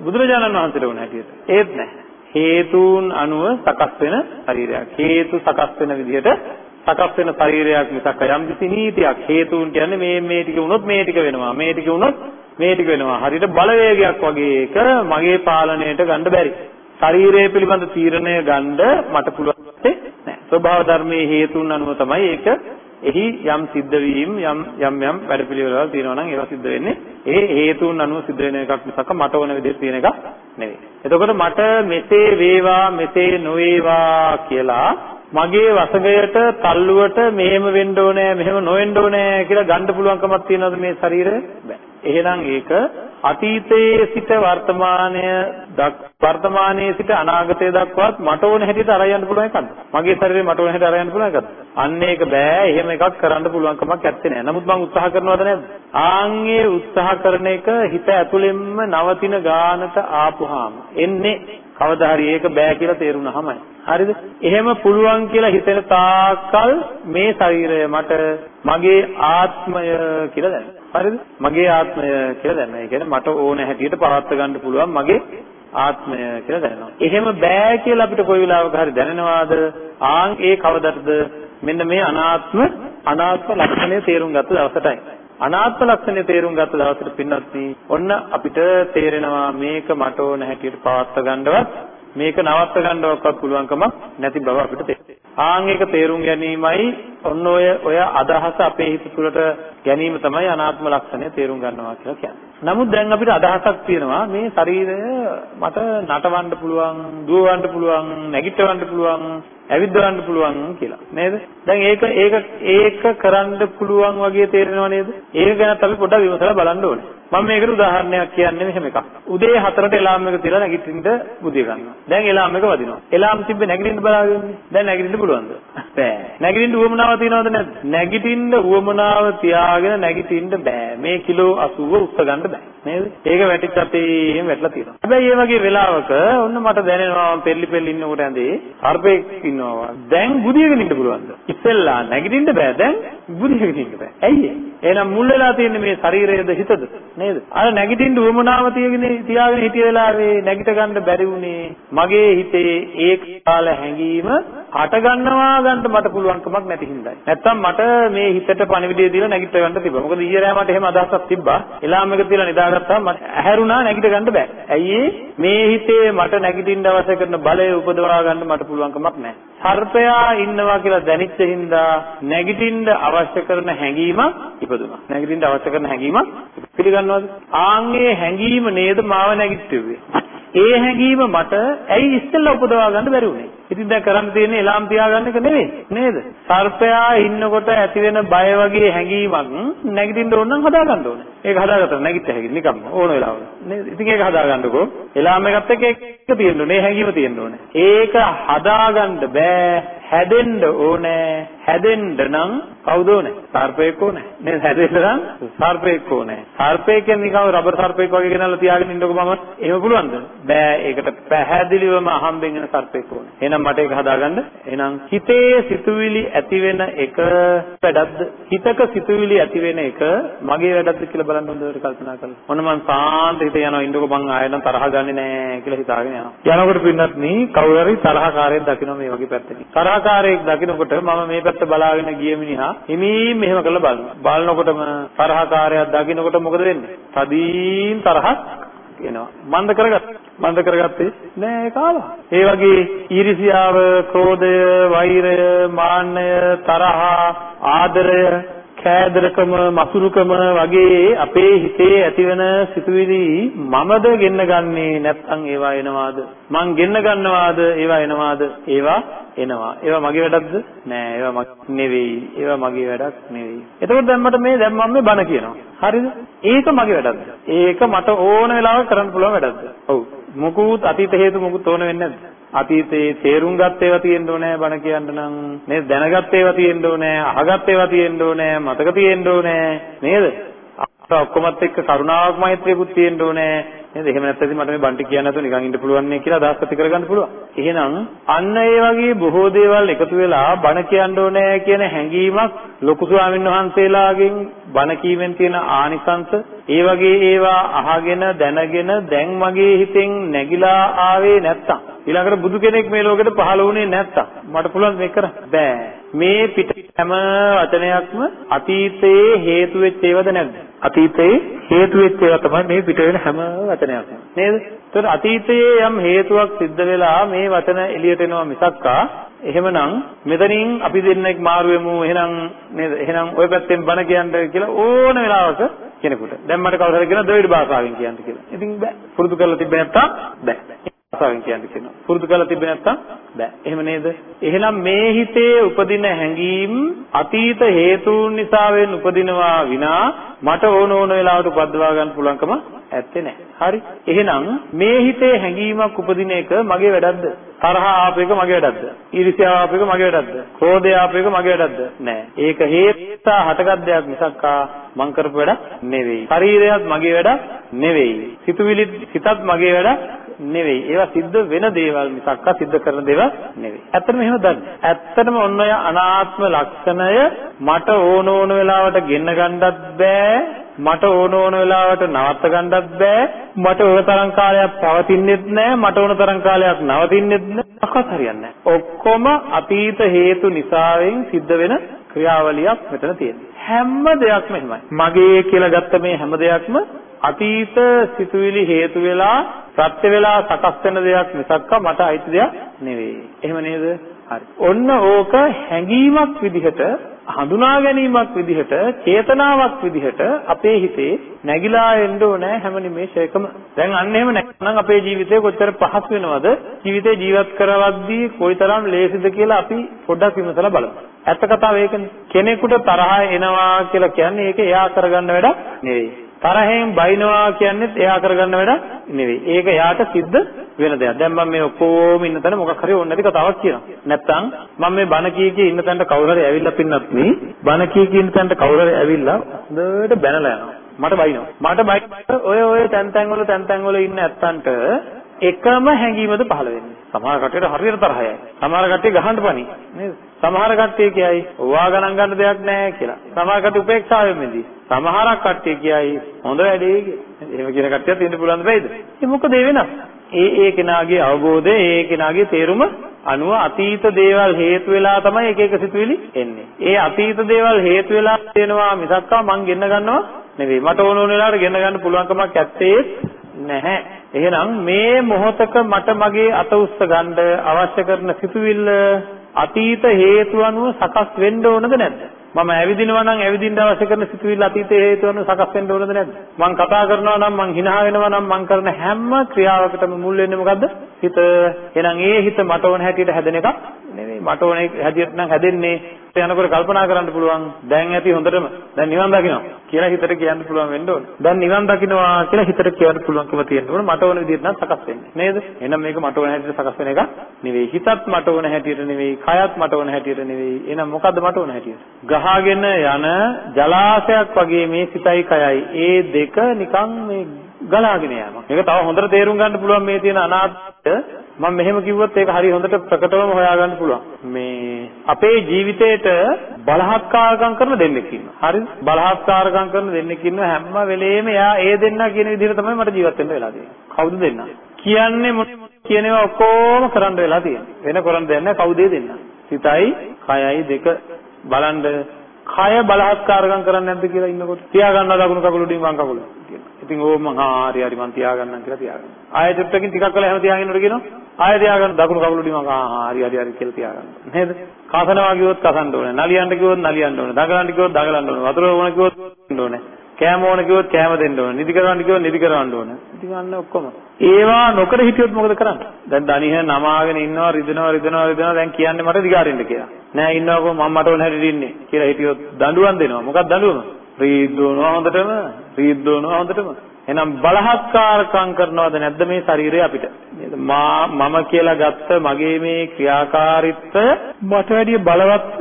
බුදුරජාණන් වහන්සේට ඕන හැටියට. ඒත් නෑ. හේතුන් අනුව සකස් වෙන ශරීරයක්. හේතු සකස් වෙන විදිහට සකස් වෙන ශරීරයක් මිසක් යම් කිසි නීතියක් හේතුන් කියන්නේ මේ මේ ටික වුණොත් මේ ටික වෙනවා. මේ ටික වුණොත් මේ ටික වෙනවා. හරියට බලවේගයක් වගේ එක මගේ පාලනයට ගන්න බැරි. ශරීරය පිළිබඳ තීරණය ගන්න මට පුළුවන් නැහැ. ස්වභාව ධර්මයේ හේතුන් අනුව තමයි ඒක එහි යම් සිද්ධ වීම යම් යම් යම් වැඩපිළිවෙළවල් තියෙනවා නම් ඒවා සිද්ධ වෙන්නේ ඒ හේතුන් අනුව සිද්ධ වෙන එකක් මිසක මට ඕන විදිහට තියෙන එකක් නෙවෙයි. එතකොට මට මෙසේ වේවා මෙසේ නොවේවා කියලා මගේ වසඟයට තල්ලුවට මෙහෙම වෙන්න ඕනේ මෙහෙම නොවෙන්න ඕනේ කියලා ගන්න පුළුවන්කමක් තියනවද මේ ශරීරය? බෑ. එහෙනම් ඒක අතීතයේ සිට වර්තමානය වර්තමානයේ සිට අනාගතය දක්වාත් මට ඕන හැටියට අරන් යන්න පුළුවන් එකක්ද? මගේ ශරීරය මට ඕන හැටියට අරන් යන්න පුළුවන් එකක්ද? අන්න ඒක බෑ. එහෙම එකක් කරන්න පුළුවන් කමක් නැත්තේ නෑ. නමුත් මම උත්සාහ කරනවද නැද්ද? ආන්ගේ උත්සාහ කරන එක හිත ඇතුළෙන්ම නවතින ගානට ආපුහාම එන්නේ කවදා හරි ඒක බෑ කියලා තේරුණාමයි. හරිද? එහෙම පුළුවන් කියලා හිතෙන තාක්කල් මේ ශරීරය මට මගේ ආත්මය කියලා දැනෙනවා. හරිද? මගේ ආත්මය කියලා දැනෙනවා. ඒ කියන්නේ මට ඕන හැටියට පවත්වා ගන්න පුළුවන් මගේ ආත්මය කියලා දැනෙනවා. එහෙම බෑ කියලා අපිට කොයි වෙලාවක හරි දැනෙනවාද? ආන් ඒ කවදටද මෙන්න මේ අනාත්ම අනාත්ම ලක්ෂණය තේරුම් ගත්ත දවසටයි. අනාත්ම ලක්ෂණය තේරුම් ගත්ත දවසට පින්නත් ඔන්න අපිට තේරෙනවා මේක මට ඕන හැටියට පවත්වා ගන්නවත් මේක නවත්ත ගන්නවක්වත් පුළුවන්කමක් නැති බව අපිට තේරෙනවා. ආන් ඒක තේරුම් ගැනීමයි ඔන්න ඔය ඔය අදහස අපේ හිත තුළට ගැනීම තමයි අනාත්ම ලක්ෂණය තේරුම් ගන්නවා කියලා කියන්නේ. නමුත් දැන් අපිට අදහසක් තියෙනවා මේ ශරීරය මට නටවන්න පුළුවන්, දුවවන්න පුළුවන්, නැගිටවන්න පුළුවන්, ඇවිද්දවන්න පුළුවන් කියලා. නේද? දැන් ඒක ඒක ඒක කරන්න පුළුවන් වගේ තේරෙනව නේද? ඒක ගැනත් අපි පොඩ්ඩක් විමසලා බලන්න ඕනේ. මම මේකට උදාහරණයක් කියන්නේ මෙහෙම එකක්. උදේ 4ට එලාම් එක තියලා නැගිටින්න බුදිය ගන්නවා. දැන් එලාම් එක වදිනවා. එලාම් තිබ්බේ නැගිටින්න බලාගෙන ඉන්නේ. දැන් නැගිටින්න පුළුවන්ද? බෑ. නැගිටින්න උවමනාව තියනවද නැද්ද? නැගිටින්න උවමනාව තියාගෙන නැගිටින්න බෑ. මේ කිලෝ 80 උස්ස ගන්න බෑ. නේද? ඒක වැටිච්ච අපේ එහෙම වැටලා තියෙනවා. හැබැයි මේ වගේ වෙලාවක ඔන්න මට දැනෙනවා මම පෙරලි පෙරලි ඉන්නකොට ඇඳේ හර්පෙක් ඉන්නවා. දැන් බුදියගෙන ඉන්න පුළුවන්ද? ඉස්සෙල්ලා නැගිටින්න බෑ. දැන් බුදියගෙන ඉන්න බෑ. ඇයි ඒ? එහෙනම් මුල් වෙලා තියෙන්නේ මේ ශරීරයේද හිතද? නේද? අර නැගිටින්න උවමනාව තියගෙන තියාගෙන හිටිය වෙලාවේ නැගිට ගන්න බැරි වුණේ මගේ හිතේ ඒ කාල හැඟීම හට ගන්නවා ගන්න මට පුළුවන්කමක් නැති හින්දායි. නැත්තම් මට මේ හිතට පණිවිඩය දීලා නැගිට ගන්න තිබ්බා. මොකද ඊයේ රෑ මට එහෙම අදහසක් තිබ්බා. එලාම් එක තියලා නිදාගත්තාම මට ඇහැරුණා නැගිට ගන්න බෑ. ඇයි මේ හිතේ මට නැගිටින්න අවශ්‍ය කරන බලය උපදවා ගන්න මට පුළුවන්කමක් නැහැ. සර්පයා ඉන්නවා කියලා දැනෙච්ච හින්දා නැගිටින්න අවශ්‍ය කරන හැඟීමක් ඉපදුනා. නැගිටින්න අවශ්‍ය කරන හැඟීමක් පිළිගන්නවද? ආන්ගේ හැඟීම නේද මාව නැගිට්ටුවේ. ඒ හැඟීම මට ඇයි ඉස්සෙල්ලා උපදවා ගන්න බැරි වුනේ? ඉතින් දැන් කරන්න තියෙන්නේ එලාම් තියාගන්න එක නෙවෙයි නේද? සර්පයා ඉන්නකොට ඇති වෙන බය වගේ හැඟීමක් නැගිටින්න ඕන නම් හදා ගන්න ඕනේ. ඒක හදාගත්තා නැගිට හැකි නිකම්ම ඕන වෙලාවක. නේද? ඉතින් ඒක හදා ගන්නකෝ. එලාම් එකත් එක්ක එක තියෙන්න ඕනේ. හැඟීම තියෙන්න ඕනේ. ඒක හදාගන්න බෑ. හැදෙන්න ඕනේ. හැදෙන්න නම් කවුද ඕනේ? සර්පෙක් ඕනේ. නේද? හැදෙන්න නම් සර්පෙක් ඕනේ. සර්පෙක් කියන්නේ නිකන් රබර් සර්පෙක් වගේ ගෙනල්ලා තියාගෙන ඉන්නකො මම එහෙම පුළුවන්ද? බෑ. ඒකට පැහැදිලිවම අහම්බෙන් එන සර්පෙක් ඕනේ. එහෙනම් මට ඒක හදාගන්න. එහෙනම් හිතේ සිතුවිලි ඇති වෙන එක වැඩක්ද? හිතක සිතුවිලි ඇති වෙන එක මගේ වැඩක්ද කියලා බලන්න හොඳට කල්පනා කරලා. මොන මං සාන්ත හිත යනවා ඉන්නකො මං ආයෙ නම් තරහ ගන්නෙ නෑ කියලා හිතාගෙන යනවා. යනකොට පින්නත් නී කවුරු හරි තරහකාරයෙක් දකින්න මේ වගේ පැත්තකින්. තරහකාරයෙක් දකින්නකොට මම මේ පැත්ත බලාගෙන ගිය මිනිහා හිමීන් මෙහෙම කරලා බලනවා. බලනකොටම තරහකාරයෙක් දකින්නකොට මොකද වෙන්නේ? තදීන් තරහක් එනවා. මන්ද කරගත්ත. මන්ද කරගත්තේ නෑ ඒක ආවා. ඒ වගේ ඊර්ෂියාව, ක්‍රෝධය, වෛරය, මාන්නය, තරහ, ආදරය කෑදරකම මසුරුකම වගේ අපේ හිතේ ඇතිවන සිතුවිලි මමද ගෙන්න ගන්නේ නැත්නම් ඒවා එනවාද? මං ගෙන්න ගන්නවාද? ඒවා එනවාද? ඒවා එනවා. ඒවා මගේ වැඩක්ද? නෑ. ඒවා මගේ නෙවෙයි. ඒවා මගේ වැඩක් නෙවෙයි. එතකොට දැන් මට මේ දැන් මම මේ බණ කියනවා. හරිද? ඒක මගේ වැඩක්ද? ඒක මට ඕන වෙලාවක කරන්න පුළුවන් වැඩක්ද? ඔව්. මොකුත් අතීත හේතු මොකුත් ඕන වෙන්නේ නැද්ද? අතීතේ තේරුම් ගත්ත ඒවා තියෙන්න ඕනේ බණ කියන්න නම් නේද? දැනගත්ත ඒවා තියෙන්න ඕනේ අහගත්ත ඒවා තියෙන්න ඕනේ මතක තියෙන්න ඕනේ නේද? ඔක්කොමත් එක්ක කරුණාවක් මෛත්‍රියකුත් තියෙන්න ඕනේ. නේද? එහෙම නැත්නම් මට මේ බන්ටි කියන්න නැතුව නිකන් ඉන්න පුළුවන් නේ කියලා අදහස් ඇති කරගන්න පුළුවන්. එහෙනම් අන්න ඒ වගේ බොහෝ දේවල් එකතු වෙලා බණ කියන්න ඕනේ කියන හැඟීමක් ලොකු ස්වාමීන් වහන්සේලාගෙන් බණ කීමෙන් තියෙන ආනිසංස ඒ වගේ ඒවා අහගෙන දැනගෙන දැන් මගේ හිතෙන් නැగిලා ආවේ නැත්තම් ඊළඟට බුදු කෙනෙක් මේ ලෝකෙට පහළ වුණේ නැත්තම් මට පුළුවන් මේක කරන්න බෑ මේ පිට හැම වචනයක්ම අතීතයේ හේතු වෙච්ච ඒවාද නැද්ද අතීතයේ හේතු වෙච්ච ඒවා තමයි මේ පිට වෙන හැම වචනයක්ම නේද ඒතර අතීතයේ යම් හේතුවක් සිද්ධ වෙලා මේ වචන එළියට එනවා මිසක්කා එහෙමනම් මෙතනින් අපි දෙන්නෙක් මාරු වෙමු එහෙනම් නේද එහෙනම් ওই පැත්තෙන් බණ කියන්න කියලා ඕන වෙලාවක කෙනෙකුට දැන් මට කවුරු හරි කියන ද්‍රවිඩ භාෂාවෙන් කියන්න කියලා. ඉතින් බෑ. පුරුදු කරලා තිබ්බ නැත්තම් බෑ. භාෂාවෙන් කියන්න කියනවා. පුරුදු කරලා තිබ්බ නැත්තම් බෑ. එහෙම නේද? එහෙනම් මේ හිතේ උපදින හැඟීම් අතීත හේතුන් නිසා වෙන උපදිනවා විනා මට ඕන ඕන වෙලාවට උපද්දවා ගන්න පුළුවන්කම ඇත්තේ නැහැ. හරි. එහෙනම් මේ හිතේ හැඟීමක් උපදින එක මගේ වැඩක්ද? තරහ ආප එක මගේ වැඩක්ද? ඊර්ෂ්‍යාව ආප එක මගේ වැඩක්ද? ක්‍රෝධය ආප එක මගේ වැඩක්ද? නෑ. ඒක හේතා හටගත් දෙයක් මිසක්කා මං කරපු වැඩක් නෙවෙයි. ශරීරයත් මගේ වැඩක් නෙවෙයි. සිතුවිලි සිතත් මගේ වැඩක් නෙවෙයි. ඒවා සිද්ධ වෙන දේවල් මිසක්කා සිද්ධ කරන දේවල් නෙවෙයි. ඇත්තටම එහෙම දන්නේ. ඇත්තටම ඔන්න ඔය අනාත්ම ලක්ෂණය මට ඕන ඕන වෙලාවට ගෙන්න ගන්නත් බෑ. මට ඕන ඕන වෙලාවට නවත්ත ගන්නත් බෑ. මට ඕන තරම් කාලයක් පවතින්නෙත් නෑ. මට ඕන තරම් කාලයක් නවතින්නෙත් නෑ. මොකක්වත් හරියන්නේ නෑ. ඔක්කොම අතීත හේතු නිසාවෙන් සිද්ධ වෙන ක්‍රියාවලියක් මෙතන තියෙනවා. හැම දෙයක්ම එහෙමයි. මගේ කියලා ගත්ත මේ හැම දෙයක්ම අතීත සිතුවිලි හේතු වෙලා සත්‍ය වෙලා සකස් වෙන දෙයක් මිසක්ක මට අයිති දෙයක් නෙවෙයි. එහෙම නේද? හරි. ඔන්න ඕක හැඟීමක් විදිහට හඳුනා ගැනීමක් විදිහට චේතනාවක් විදිහට අපේ හිතේ නැగిලා එන්න ඕනේ හැම නිමේෂයකම. දැන් අන්න එහෙම නැත්නම් අපේ ජීවිතේ කොච්චර පහසු වෙනවද? ජීවිතේ ජීවත් කරවද්දී කොයිතරම් ලේසිද කියලා අපි පොඩ්ඩක් විමසලා බලමු. ඇත්ත කතාව ඒකනේ. කෙනෙකුට තරහ එනවා කියලා කියන්නේ ඒක එයා කරගන්න වැඩක් නෙවෙයි. තරහෙන් බයිනවා කියන්නේත් එයා කරගන්න වැඩක් නෙවෙයි. ඒක එයාට සිද්ධ වෙන දෙයක්. දැන් මම මේ ඔක්කොම ඉන්න තැන මොකක් හරි ඕන නැති කතාවක් කියනවා. නැත්තම් මම මේ බණ කී කී ඉන්න තැනට කවුරු හරි ඇවිල්ලා පින්නත් මේ බණ කී කී ඉන්න තැනට කවුරු හරි ඇවිල්ලා හොඳට බැනලා යනවා. මට බයිනවා. මට බයි ඔය ඔය තැන් තැන් වල තැන් තැන් වල ඉන්න ඇත්තන්ට එකම හැඟීමද පහළ වෙන්නේ. සමහර කට්ටියට හරියට තරහයයි. සමහර කට්ටිය ගහන්න පණි. නේද? සමහර කට්ටිය කියයි ඔවා ගණන් ගන්න දෙයක් නැහැ කියලා. සමහර කට්ටිය උපේක්ෂාවෙන් මෙදී. සමහරක් කට්ටිය කියයි හොඳ වැඩේ කියලා. එහෙම කියන කට්ටියත් ඉන්න පුළුවන් බෑද? ඒ මොකද ඒ වෙනස්? ඒ ඒ කෙනාගේ අවබෝධය ඒ කෙනාගේ තේරුම අනුව අතීත දේවල් හේතු වෙලා තමයි එක එක සිතුවිලි එන්නේ. ඒ අතීත දේවල් හේතු වෙලා වෙනවා මිසක්කා මං ගෙන්න ගන්නවා නෙවෙයි. මට ඕන ඕන වෙලාවට ගෙන්න ගන්න පුළුවන්කමක් ඇත්තේ නැහැ. එහෙනම් මේ මොහොතක මට මගේ අත උස්ස ගන්න අවශ්‍ය කරන සිතුවිල්ල අතීත හේතු අනුව සකස් වෙන්න ඕනද නැද්ද? මම ඇවිදිනවා නම් ඇවිදින්න අවශ්‍ය කරන සිතුවිල්ල අතීත හේතු අනුව සකස් වෙන්න ඕනද නැද්ද? මං කතා කරනවා නම් මං hina වෙනවා නම් මං කරන හැම ක්‍රියාවකටම මුල් වෙන්නේ මොකද්ද? හිත. එහෙනම් ඒ හිත මට ඕන හැටියට හැදෙන එකක් නෙවෙයි. මට ඕන හැටියට නම් හැදෙන්නේ යනකොට කල්පනා කරන්න පුළුවන් දැන් ඇති හොඳටම දැන් නිවන් දකින්නවා කියලා හිතට කියන්න පුළුවන් වෙන්න ඕනේ. දැන් නිවන් දකින්නවා කියලා හිතට කියන්න පුළුවන්කම තියෙන්න ඕනේ. මට ඕන විදිහට නම් සකස් වෙන්නේ. නේද? එහෙනම් මේක මට ඕන හැටියට සකස් වෙන එක නෙවෙයි. හිතත් මට ඕන හැටියට නෙවෙයි. කයත් මට ඕන හැටියට නෙවෙයි. එහෙනම් මොකද්ද මට ඕන හැටියට? ගහගෙන යන ජලාශයක් වගේ මේ සිතයි කයයි. ඒ දෙක නිකන් මේ ගලාගෙන යෑමක්. මේක තව හොඳට තේරුම් ගන්න පුළුවන් මේ තියෙන අනාත්මය මම මෙහෙම කිව්වොත් ඒක හරිය හොඳට ප්‍රකටවම හොයාගන්න පුළුවන්. මේ අපේ ජීවිතේට බලහත්කාරකම් කරන දෙන්නෙක් ඉන්නවා. හරිද? බලහත්කාරකම් කරන දෙන්නෙක් ඉන්නවා හැම වෙලේම එයා ඒ දෙන්නා කියන විදිහට තමයි මට ජීවත් වෙන්න වෙලා තියෙන්නේ. කවුද දෙන්නා? කියන්නේ මොන කියන ඒවා ඔක්කොම කරන්න වෙලා තියෙන්නේ. වෙන කරන්න දෙයක් නැහැ කවුද දෙන්නා? සිතයි, කයයි දෙක බලන්න කය බලහත්කාරකම් කරන්නේ නැද්ද කියලා ඉන්නකොට තියාගන්නවා දකුණු කකුල උඩින් වම් කකුල කියලා. ඉතින් ඕම හා හරි හරි මං තියාගන්නම් කියලා තියාගන්න. ආයෙ චුට්ටකින් ටිකක් වෙලා හැම තියාගෙනට කියනවා. ආයෙ තියාගන්න දකුණු කකුල උඩින් මං හා හරි හරි හරි කියලා තියාගන්න. නේද? කසනවා කිව්වොත් කසන්න ඕනේ. නලියන්න කිව්වොත් නලියන්න ඕනේ. දඟලන්න කිව්වොත් දඟලන්න ඕනේ. වතුර ඕන කිව්වොත් ඕනේ. කෑම ඕන කිව්වොත් කෑම දෙන්න ඕනේ. නිදි කරවන්න කිව්වොත් නිදි කරවන්න ඕනේ. ඉතින් අන්න ඔක්කොම. ඒවා නොකර හිටියොත් මොකද කරන්නේ? දැන් දණිහ නමාගෙන ඉන්නවා රිදෙනවා රිදෙනවා රිදෙනවා දැන් කියන්නේ මට දිගාරින්න කියලා. නෑ ඉන්නවකෝ මම මට ඕන හැටියට ඉන්නේ කියලා හිටියොත් දඬුවම් දෙනවා. මොකක්ද දඬුවම? රීද්දෝනවා හොඳටම රීද්දෝනවා හොඳටම. එහෙනම් බලහත්කාරකම් කරනවද නැද්ද මේ ශරීරය අපිට? නේද? මා මම කියලා ගත්ත මගේ මේ ක්‍රියාකාරීත්වය මට වැඩිය බලවත්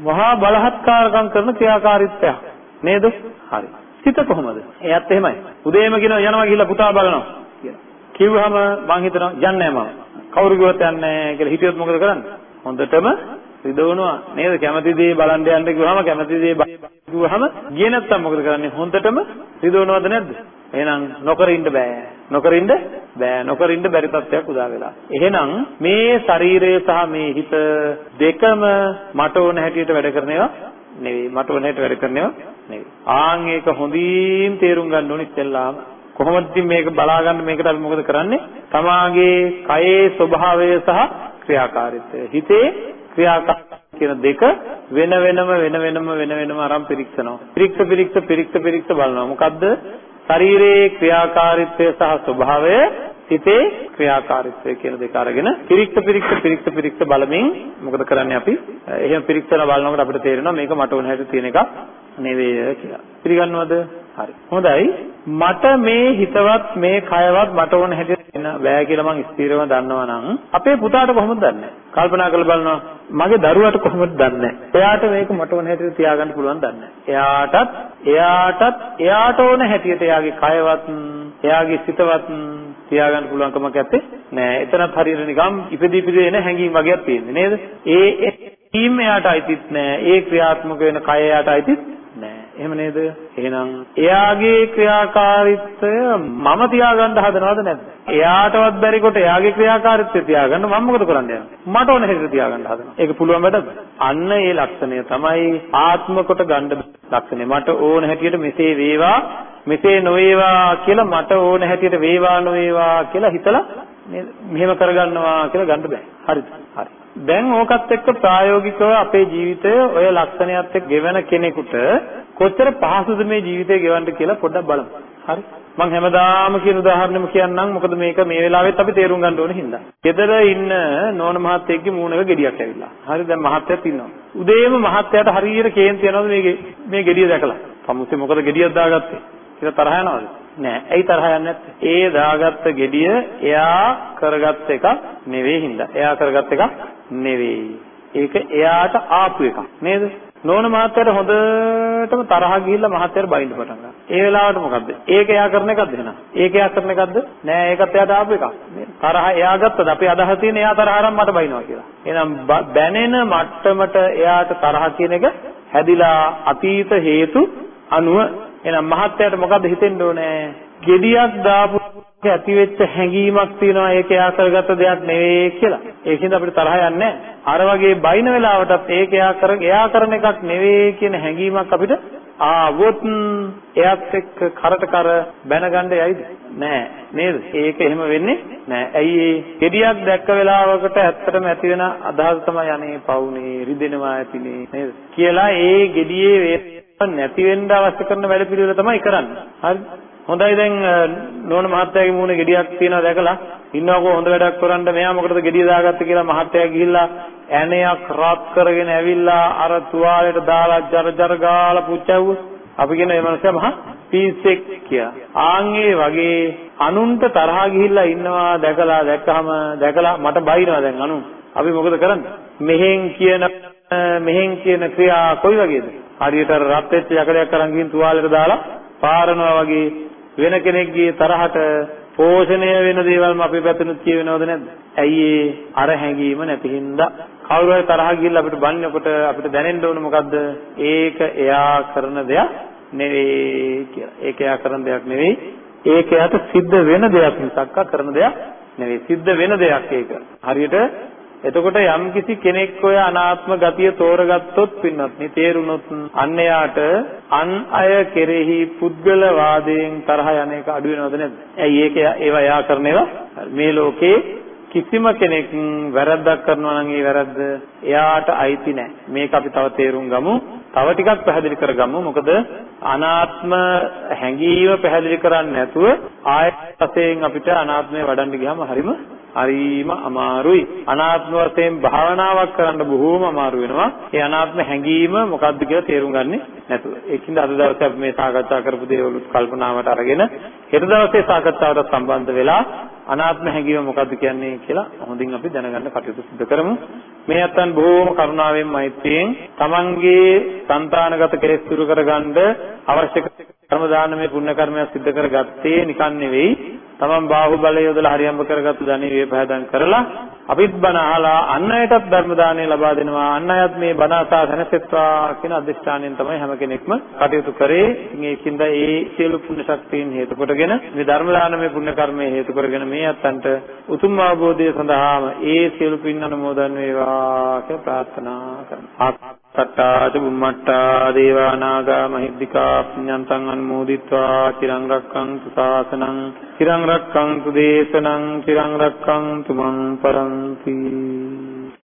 මහා බලහත්කාරකම් කරන ක්‍රියාකාරීත්වයක්. නේද? හරි. සිත කොහොමද? එයත් එහෙමයි. උදේම කියනවා යනවා ගිහිල්ලා පුතා බලනවා කියලා. කිව්වහම මං හිතනවා යන්නේ නැහැ මම. කවුරු කිව්වත් යන්නේ නැහැ කියලා හිතියොත් මොකද කරන්නේ? හොඳටම රිදවනවා නේද? කැමති දේ බලන්න යන්න කිව්වහම කැමති දේ කිව්වහම ගියේ නැත්තම් මොකද කරන්නේ? හොඳටම රිදවනවද නැද්ද? එහෙනම් නොකර ඉන්න බෑ. නොකර ඉන්න බෑ. නොකර ඉන්න බැරි තත්ත්වයක් උදා වෙලා. එහෙනම් මේ ශරීරය සහ මේ හිත දෙකම මට ඕන හැටියට වැඩ කරන ඒවා නෙවෙයි. මට ඕන හැටියට වැඩ කරන ඒවා නෙවෙයි. ආන් ඒක හොඳින් තේරුම් ගන්න ඕනේ ඉස්සෙල්ලාම. කොහොමද මේක බලා ගන්න මේකට අපි මොකද කරන්නේ? තමාගේ කයේ ස්වභාවය සහ ක්‍රියාකාරීත්වය. හිතේ ක්‍රියාකාරී කියන දෙක වෙන වෙනම වෙන වෙනම වෙන වෙනම අරන් පිරික්සනවා. පිරික්ස පිරික්ස පිරික්ස පිරික්ස බලනවා. මොකද්ද? ශරීරයේ ක්‍රියාකාරීත්වය සහ ස්වභාවය හිතේ ක්‍රියාකාරීත්වය කියන දෙක අරගෙන පිරික්ස පිරික්ස පිරික්ස පිරික්ස බලමින් මොකද කරන්නේ අපි? එහෙම පිරික්සලා බලනකොට අපිට තේරෙනවා මේක මට ඕන හැටියට තියෙන එකක් නෙවෙයි කියලා. පිළිගන්නවද? හරි. හොඳයි. මට මේ හිතවත් මේ කයවත් මට ඕන හැටියට එන්න බෑ කියලා මං ස්ථිරව දන්නවා නම් අපේ පුතාට කොහොමද දන්නේ? කල්පනා කරලා බලනවා මගේ දරුවාට කොහොමද දන්නේ? එයාට මේක මට ඕන හැටියට තියාගන්න පුළුවන් දන්නේ. එයාටත් එයාටත් එයාට ඕන හැටියට එයාගේ කයවත් එයාගේ සිතවත් තියාගන්න පුළුවන්කමක් නැත්තේ නෑ. එතනත් හරියට නිකම් ඉපදී ඉපදී එන හැඟීම් වගේක් තියෙන්නේ නේද? ඒ ඒ කීම් එයාට අයිතිත් නෑ. ඒ ක්‍රියාත්මක වෙන කය එයාට අයිතිත් නෑ. එහෙම නේද? එහෙනම් එයාගේ ක්‍රියාකාරීත්වය මම තියාගන්න හදනවද නැද්ද? එයාටවත් බැරි කොට එයාගේ ක්‍රියාකාරීත්වය තියාගන්න මම මොකද කරන්න යන්නේ? මට ඕන හැටියට තියාගන්න හදනවා. ඒක පුළුවන් වැඩද? අන්න ඒ ලක්ෂණය තමයි ආත්ම කොට ගන්න ලක්ෂණය. මට ඕන හැටියට මෙසේ වේවා මෙසේ නොවේවා කියලා මට ඕන හැටියට වේවා නොවේවා කියලා හිතලා මෙහෙම කරගන්නවා කියලා ගන්න බෑ. හරිද? හරි. දැන් ඕකත් එක්ක ප්‍රායෝගිකව අපේ ජීවිතය ඔය ලක්ෂණයත් එක්ක ගෙවන කෙනෙකුට කොච්චර පහසුද මේ ජීවිතය ගෙවන්න කියලා පොඩ්ඩක් බලමු. හරි. මම හැමදාම කියන උදාහරණෙම කියන්නම් මොකද මේක මේ වෙලාවෙත් අපි තේරුම් ගන්න ඕන හින්දා. ගෙදර ඉන්න නෝන මහත්තයෙක්ගේ මූණක ගෙඩියක් ඇවිල්ලා. හරි දැන් මහත්තයත් ඉන්නවා. උදේම මහත්තයාට හරියට කේන්ති යනවද මේ මේ ගෙඩිය දැකලා? සමුසේ මොකද ගෙඩියක් දාගත්තේ? කියලා තරහ යනවද? නෑ. ඇයි තරහ යන්නේ නැත්තේ? ඒ දාගත්ත gediya එයා කරගත් එකක් නෙවෙයි හින්දා. එයා කරගත් එකක් නෙවෙයි. ඒක එයාට ආපු එකක්. නේද? නෝන මහත්තයාට හොඳටම තරහ ගිහිල්ලා මහත්තයාට බයින්න පටන් ගන්නවා. ඒ වෙලාවට මොකද්ද? ඒක එයා කරන එකක්ද එහෙනම්? ඒක එයා කරන එකක්ද? නෑ ඒකත් එයාට ආපු එකක්. තරහ එයා ගත්තද? අපි අදහස් තියෙන්නේ එයා තරහ අරන් මට බයිනවා කියලා. එහෙනම් බැනෙන මට්ටමට එයාට තරහ කියන එක හැදිලා අතීත හේතු අනුව එහෙනම් මහත්යට මොකද්ද හිතෙන්න ඕනේ? gediyak දාපු ඇති වෙච්ච හැඟීමක් තියෙනවා ඒක එයා කරගත්ත දෙයක් නෙවෙයි කියලා. ඒකින්ද අපිට තරහ යන්නේ අර වගේ බයින වෙලාවටත් ඒක එයා කර එයා කරන එකක් නෙවෙයි කියන හැඟීමක් අපිට ආවොත් එයත් එක්ක කරට කර බැනගන්න යයිද? නෑ නේද? ඒක එහෙම වෙන්නේ නෑ. ඇයි ඒ gediyak දැක්ක වෙලාවකට ඇත්තටම ඇති වෙන අදහස තමයි අනේ පවුනේ රිදෙනවා ඇතිනේ නේද? කියලා ඒ gediye නැති වෙන්න අවශ්‍ය කරන වැඩ පිළිවෙල තමයි කරන්නේ. හරි. හොඳයි දැන් නෝන මහත්තයාගේ මූණේ ගෙඩියක් තියෙනවා දැකලා ඉන්නවකෝ හොඳ වැඩක් කරන්න මෙයා මොකටද ගෙඩිය දාගත්තේ කියලා මහත්තයා ගිහිල්ලා ඇණයක් රත් කරගෙන ඇවිල්ලා අර තුවාලෙට දාලා ජර ජර ගාලා පුච්චවුවා. අපි කියන මේ මනුස්සයා මහා පීස්සෙක් කියලා. ආන්ගේ වගේ අනුන්ට තරහා ගිහිල්ලා ඉන්නවා දැකලා දැක්කහම දැකලා මට බයිනවා දැන් අනුන්. අපි මොකද කරන්නේ? මෙහෙන් කියන මෙහෙන් කියන ක්‍රියා කොයි වගේද? හරියට රත් වෙච්ච යකඩයක් අරන් ගිහින් තුවාලෙට දාලා පාරනවා වගේ වෙන කෙනෙක්ගේ තරහට පෝෂණය වෙන දේවල්ම අපේ පැත්තෙනුත් කියවෙනවද නැද්ද? ඇයි අර හැඟීම නැති හින්දා කවුරු හරි තරහ ගිහිල්ලා අපිට බන්නකොට අපිට දැනෙන්න ඕන මොකද්ද? ඒක එයා කරන දෙයක් නෙවෙයි කියලා. ඒක එයා කරන දෙයක් නෙවෙයි. ඒක එයාට සිද්ධ වෙන දෙයක් මිසක් කරන දෙයක් නෙවෙයි. සිද්ධ වෙන දෙයක් ඒක. හරියට එතකොට යම්කිසි කෙනෙක් ඔය අනාත්ම ගතිය තෝරගත්තොත් පින්නත් නේ තේරුනොත් අන්න යාට අන් අය කෙරෙහි පුද්ගල වාදයෙන් තරහ යන එක අඩු වෙනවද නැද්ද? ඇයි ඒක ඒවා යා කරන ඒවා මේ ලෝකේ කිසිම කෙනෙක් වැරද්දක් කරනවා නම් ඒ වැරද්ද එයාට අයිති නැහැ. මේක අපි තව තේරුම් ගමු. තව ටිකක් පැහැදිලි කරගමු. මොකද අනාත්ම හැඟීම පැහැදිලි කරන්නේ නැතුව ආයත වශයෙන් අපිට අනාත්මය වඩන්න ගියාම හරිම හරිම අමාරුයි. අනාත්ම වශයෙන් භාවනාවක් කරන්න බොහෝම අමාරු වෙනවා. ඒ අනාත්ම හැඟීම මොකද්ද කියලා තේරුම් ගන්නේ නැතුව. ඒකින්ද අද දවසේ අපි මේ සාකච්ඡා කරපු දේවල් කල්පනාවට අරගෙන හෙට දවසේ සාකච්ඡාවට සම්බන්ධ වෙලා අනාත්ම හැඟීම මොකද්ද කියන්නේ කියලා හොඳින් අපි දැනගන්න කටයුතු සිදු කරමු. මේ අතන් බොහෝම කරුණාවෙන් මෛත්‍රියෙන් තමන්ගේ సంతానගත කෙලෙස් දුරු කරගන්න අවශ්‍ය කර්ම දානමේ පුණ්‍ය කර්මයක් සිදු කරගත්තේ නිකන් නෙවෙයි තමන් බාහුවලය යොදලා හරියම්බ කරගත්තු ධනෙ වේපහදම් කරලා අපිත් බණ අහලා අන් අයටත් ධර්ම දානය ලබා දෙනවා. අන් අයත් මේ බණ අසා දැනසෙත්වා කියන අදිෂ්ඨානයෙන් තමයි හැම කෙනෙක්ම කටයුතු කරේ. ඉතින් ඒකින්ද ඒ සියලු පුණ්‍ය ශක්තියින් හේතු කොටගෙන මේ ධර්ම දානමය පුණ්‍ය කර්මය හේතු කරගෙන මේ අත්තන්ට උතුම් අවබෝධය සඳහාම ඒ සියලු පින් අනුමෝදන් වේවා කියලා ප්‍රාර්ථනා කරනවා. සත්තාච බුම්මට්ටා දේවා නාග මහිද්దికා පුඤ්ඤන්තං අනුමෝදිත්වා චිරං රක්ඛන්තු ශාසනං චිරං රක්ඛන්තු දේශනං චිරං රක්ඛන්තු මං की